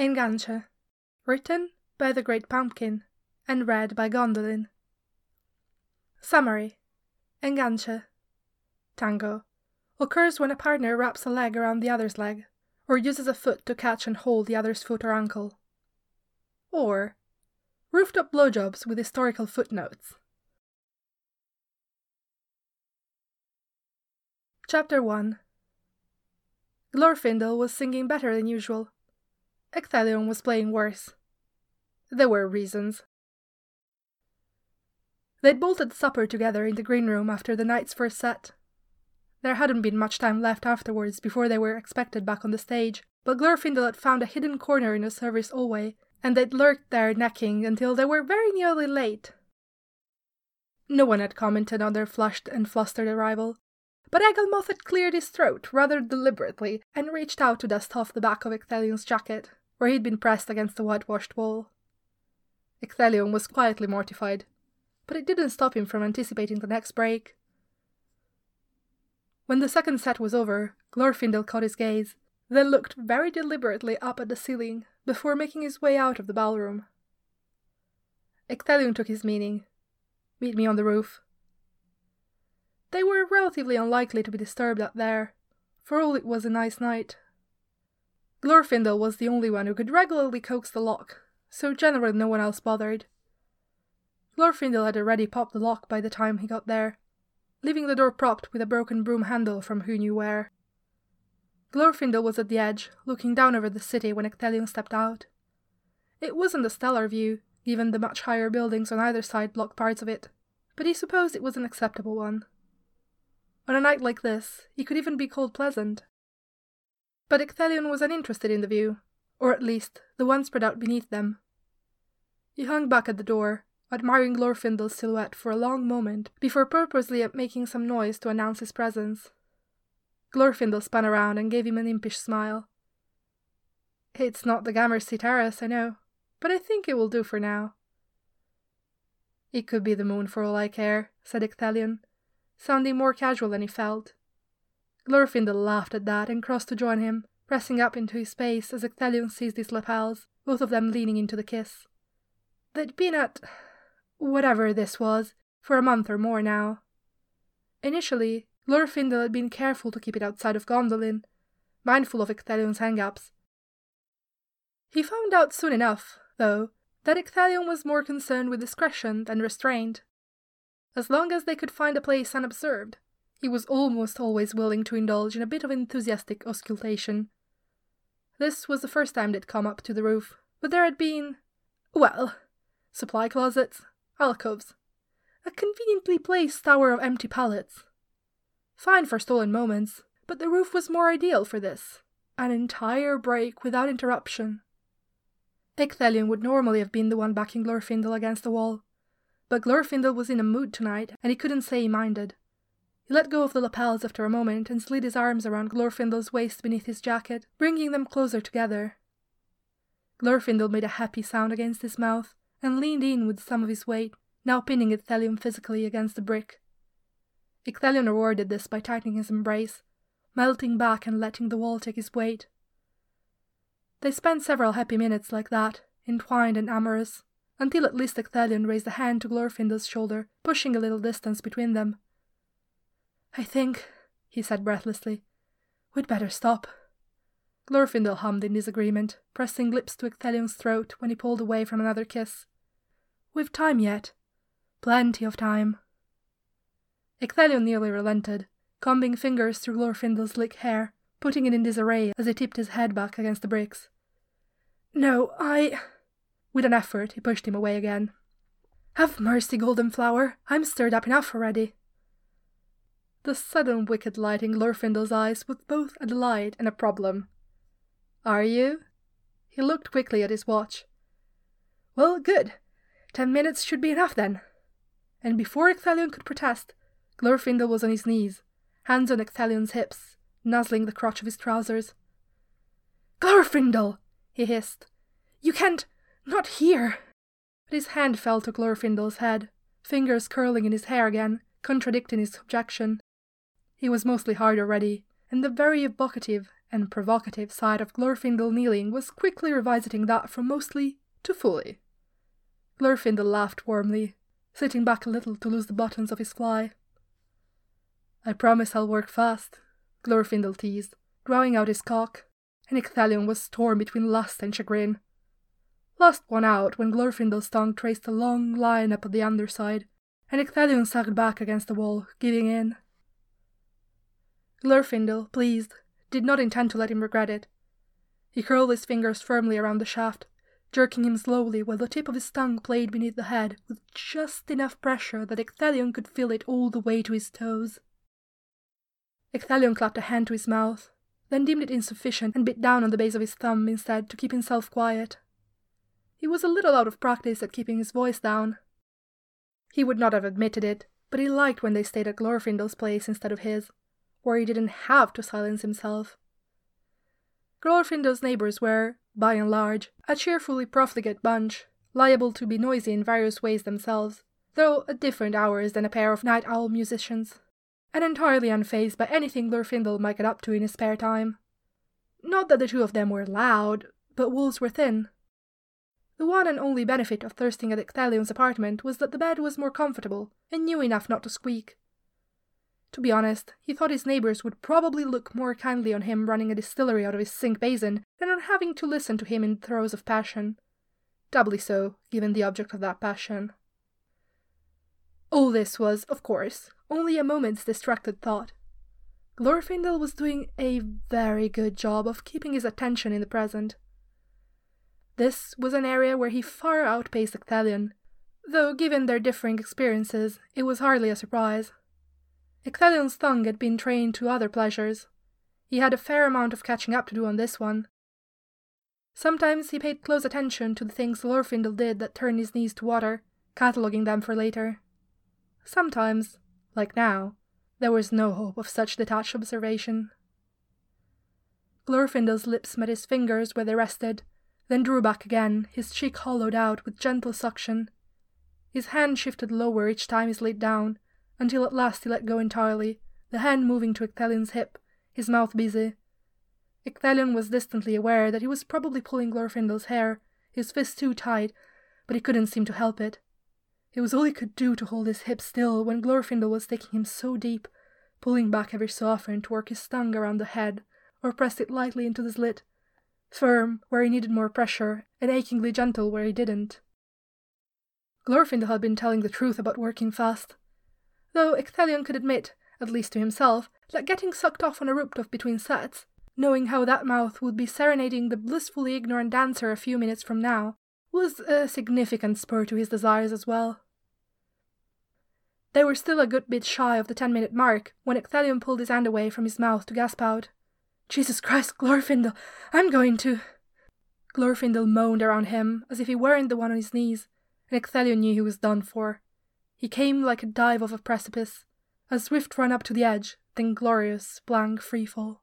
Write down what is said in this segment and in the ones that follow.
Enganche. Written by the Great Pumpkin and read by Gondolin. Summary Enganche. Tango. Occurs when a partner wraps a leg around the other's leg, or uses a foot to catch and hold the other's foot or ankle. Or rooftop blowjobs with historical footnotes. Chapter 1 Glorfindel was singing better than usual. Ecthelion was playing worse. There were reasons. They'd bolted supper together in the green room after the night's first set. There hadn't been much time left afterwards before they were expected back on the stage, but Glorfindel had found a hidden corner in the service hallway, and they'd lurked there necking until they were very nearly late. No one had commented on their flushed and flustered arrival, but Egalmoth had cleared his throat rather deliberately and reached out to dust off the back of Ecthelion's jacket, where he'd been pressed against the whitewashed wall. Ecthelion was quietly mortified, but it didn't stop him from anticipating the next break. When the second set was over, Glorfindel caught his gaze, then looked very deliberately up at the ceiling before making his way out of the ballroom. Ecthelion took his meaning. Meet me on the roof. They were relatively unlikely to be disturbed out there, for all it was a nice night. Glorfindel was the only one who could regularly coax the lock, so generally no one else bothered. Glorfindel had already popped the lock by the time he got there, leaving the door propped with a broken broom handle from who knew where. Glorfindel was at the edge, looking down over the city when Ecthelion stepped out. It wasn't a stellar view, given the much higher buildings on either side blocked parts of it, but he supposed it was an acceptable one. On a night like this, he could even be called pleasant. But Ecthelion was uninterested in the view, or at least the one spread out beneath them. He hung back at the door, admiring Glorfindel's silhouette for a long moment before purposely making some noise to announce his presence. Glorfindel spun around and gave him an impish smile. It's not the Gramercy Terrace, I know, but I think it will do for now. It could be the moon for all I care, said Ecthelion, sounding more casual than he felt. Glorfindel laughed at that and crossed to join him, pressing up into his space as Ecthelion seized his lapels, both of them leaning into the kiss. They'd been at whatever this was for a month or more now. Initially, Glorfindel had been careful to keep it outside of Gondolin, mindful of Ecthelion's hang-ups. He found out soon enough, though, that Ecthelion was more concerned with discretion than restraint. As long as they could find a place unobserved, he was almost always willing to indulge in a bit of enthusiastic osculation. This was the first time they'd come up to the roof, but there had been, well, supply closets, alcoves, a conveniently placed tower of empty pallets. Fine for stolen moments, but the roof was more ideal for this. An entire break without interruption. Ecthelion would normally have been the one backing Glorfindel against the wall, but Glorfindel was in a mood tonight, and he couldn't say he minded. He let go of the lapels after a moment and slid his arms around Glorfindel's waist beneath his jacket, bringing them closer together. Glorfindel made a happy sound against his mouth and leaned in with some of his weight, now pinning Ecthelion physically against the brick. Ecthelion rewarded this by tightening his embrace, melting back and letting the wall take his weight. They spent several happy minutes like that, entwined and amorous, until at least Ecthelion raised a hand to Glorfindel's shoulder, pushing a little distance between them. I think, he said breathlessly, we'd better stop. Glorfindel hummed in disagreement, pressing lips to Ecthelion's throat when he pulled away from another kiss. We've time yet. Plenty of time. Ecthelion nearly relented, combing fingers through Glorfindel's slick hair, putting it in disarray as he tipped his head back against the bricks. No, I. With an effort, he pushed him away again. Have mercy, Golden Flower. I'm stirred up enough already. The sudden wicked light in Glorfindel's eyes was both a delight and a problem. Are you? He looked quickly at his watch. Well, good. Ten minutes should be enough then. And before Ecthelion could protest, Glorfindel was on his knees, hands on Ecthelion's hips, nuzzling the crotch of his trousers. Glorfindel! he hissed. You can't. Not here! But his hand fell to Glorfindel's head, fingers curling in his hair again, contradicting his objection. He was mostly hard already, and the very evocative and provocative side of Glorfindel kneeling was quickly revisiting that from mostly to fully. Glorfindel laughed warmly, sitting back a little to lose the buttons of his fly. I promise I'll work fast, Glorfindel teased, drawing out his cock, and Ecthelion was torn between lust and chagrin. Lust won out when Glorfindel's tongue traced a long line up at the underside, and Ecthelion sagged back against the wall, giving in. Glorfindel, pleased, did not intend to let him regret it. He curled his fingers firmly around the shaft, jerking him slowly while the tip of his tongue played beneath the head with just enough pressure that Ecthelion could feel it all the way to his toes. Ecthelion clapped a hand to his mouth, then deemed it insufficient and bit down on the base of his thumb instead to keep himself quiet. He was a little out of practice at keeping his voice down. He would not have admitted it, but he liked when they stayed at Glorfindel's place instead of his, where he didn't have to silence himself. Glorfindel's neighbors were, by and large, a cheerfully profligate bunch, liable to be noisy in various ways themselves, though at different hours than a pair of night owl musicians, and entirely unfazed by anything Glorfindel might get up to in his spare time. Not that the two of them were loud, but wolves were thin. The one and only benefit of thirsting at Ecthelion's apartment was that the bed was more comfortable, and new enough not to squeak. To be honest, he thought his neighbors would probably look more kindly on him running a distillery out of his sink basin than on having to listen to him in throes of passion. Doubly so, given the object of that passion. All this was, of course, only a moment's distracted thought. Glorfindel was doing a very good job of keeping his attention in the present. This was an area where he far outpaced Ecthelion, though given their differing experiences, it was hardly a surprise. Ecthelion's tongue had been trained to other pleasures. He had a fair amount of catching up to do on this one. Sometimes he paid close attention to the things Glorfindel did that turned his knees to water, cataloguing them for later. Sometimes, like now, there was no hope of such detached observation. Glorfindel's lips met his fingers where they rested, then drew back again, his cheek hollowed out with gentle suction. His hand shifted lower each time he slid down, until at last he let go entirely, the hand moving to Ecthelion's hip, his mouth busy. Ecthelion was distantly aware that he was probably pulling Glorfindel's hair, his fist too tight, but he couldn't seem to help it. It was all he could do to hold his hip still when Glorfindel was taking him so deep, pulling back every so often to work his tongue around the head, or press it lightly into the slit, firm where he needed more pressure, and achingly gentle where he didn't. Glorfindel had been telling the truth about working fast though Ecthelion could admit, at least to himself, that getting sucked off on a rooftop between sets, knowing how that mouth would be serenading the blissfully ignorant dancer a few minutes from now, was a significant spur to his desires as well. They were still a good bit shy of the ten minute mark when Ecthelion pulled his hand away from his mouth to gasp out, Jesus Christ, Glorfindel, I'm going to. Glorfindel moaned around him as if he weren't the one on his knees, and Ecthelion knew he was done for. He came like a dive off a precipice, a swift run up to the edge, then glorious, blank freefall.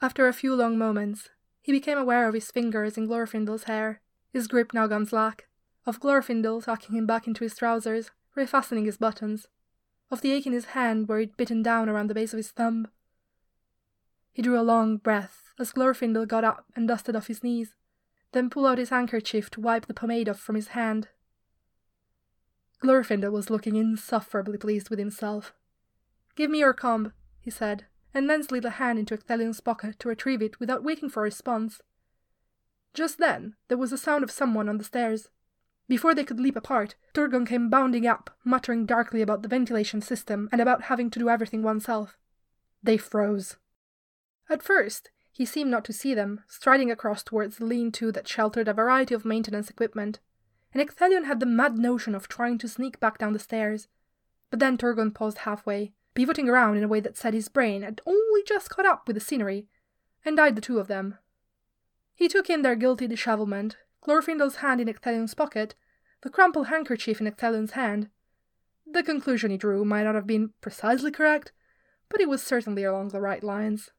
After a few long moments, he became aware of his fingers in Glorfindel's hair, his grip now gone slack, of Glorfindel tucking him back into his trousers, refastening his buttons, of the ache in his hand where he'd bitten down around the base of his thumb. He drew a long breath as Glorfindel got up and dusted off his knees, then pulled out his handkerchief to wipe the pomade off from his hand Glorfindel was looking insufferably pleased with himself. Give me your comb, he said, and then slid a hand into Ecthelion's pocket to retrieve it without waiting for a response. Just then, there was the sound of someone on the stairs. Before they could leap apart, Turgon came bounding up, muttering darkly about the ventilation system and about having to do everything oneself. They froze. At first, he seemed not to see them, striding across towards the lean to that sheltered a variety of maintenance equipment and Ecthelion had the mad notion of trying to sneak back down the stairs. But then Turgon paused halfway, pivoting around in a way that said his brain had only just caught up with the scenery, and eyed the two of them. He took in their guilty dishevelment, Glorfindel's hand in Ecthelion's pocket, the crumpled handkerchief in Ecthelion's hand. The conclusion he drew might not have been precisely correct, but it was certainly along the right lines.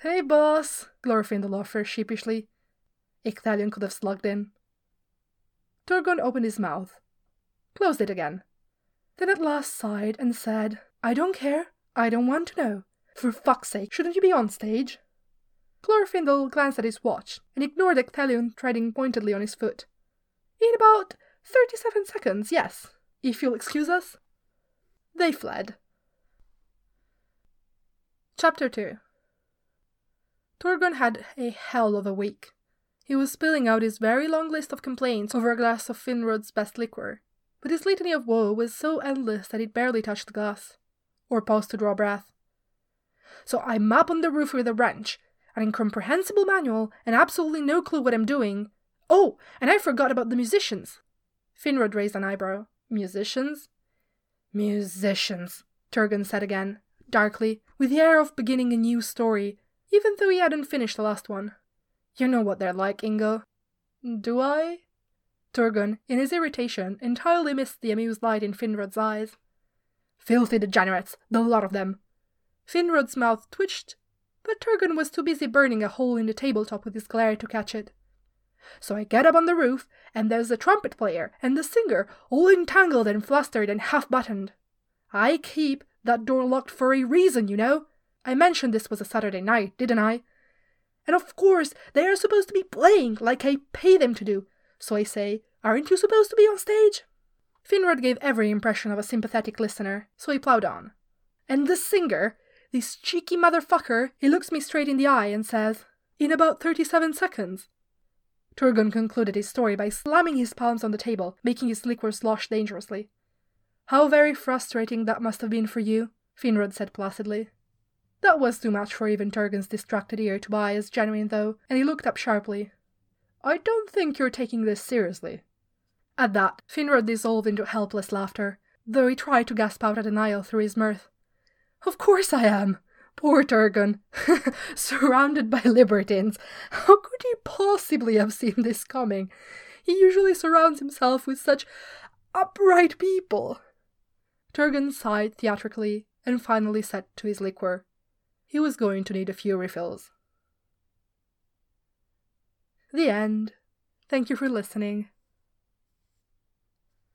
Hey, boss, Glorfindel offered sheepishly. Ecthelion could have slugged in. Turgon opened his mouth, closed it again, then at last sighed and said, I don't care, I don't want to know. For fuck's sake, shouldn't you be on stage? Glorfindel glanced at his watch and ignored Ecthelion treading pointedly on his foot. In about thirty-seven seconds, yes, if you'll excuse us. They fled. Chapter 2 Turgon had a hell of a week. He was spilling out his very long list of complaints over a glass of Finrod's best liquor, but his litany of woe was so endless that it barely touched the glass, or paused to draw breath. So I map on the roof with a wrench, an incomprehensible manual, and absolutely no clue what I'm doing. Oh, and I forgot about the musicians. Finrod raised an eyebrow. Musicians? Musicians, Turgon said again, darkly, with the air of beginning a new story, even though he hadn't finished the last one. You know what they're like, Ingo. Do I? Turgon, in his irritation, entirely missed the amused light in Finrod's eyes. Filthy degenerates, the lot of them. Finrod's mouth twitched, but Turgon was too busy burning a hole in the tabletop with his glare to catch it. So I get up on the roof, and there's the trumpet player and the singer all entangled and flustered and half buttoned. I keep that door locked for a reason, you know. I mentioned this was a Saturday night, didn't I? And of course, they are supposed to be playing like I pay them to do. So I say, Aren't you supposed to be on stage? Finrod gave every impression of a sympathetic listener, so he plowed on. And the singer, this cheeky motherfucker, he looks me straight in the eye and says, In about 37 seconds. Turgon concluded his story by slamming his palms on the table, making his liquor slosh dangerously. How very frustrating that must have been for you, Finrod said placidly. That was too much for even Turgon's distracted ear to buy as genuine, though, and he looked up sharply. I don't think you're taking this seriously. At that, Finrod dissolved into helpless laughter, though he tried to gasp out a denial through his mirth. Of course I am. Poor Turgon. Surrounded by libertines. How could he possibly have seen this coming? He usually surrounds himself with such upright people. Turgon sighed theatrically and finally set to his liquor. He was going to need a few refills. The end. Thank you for listening.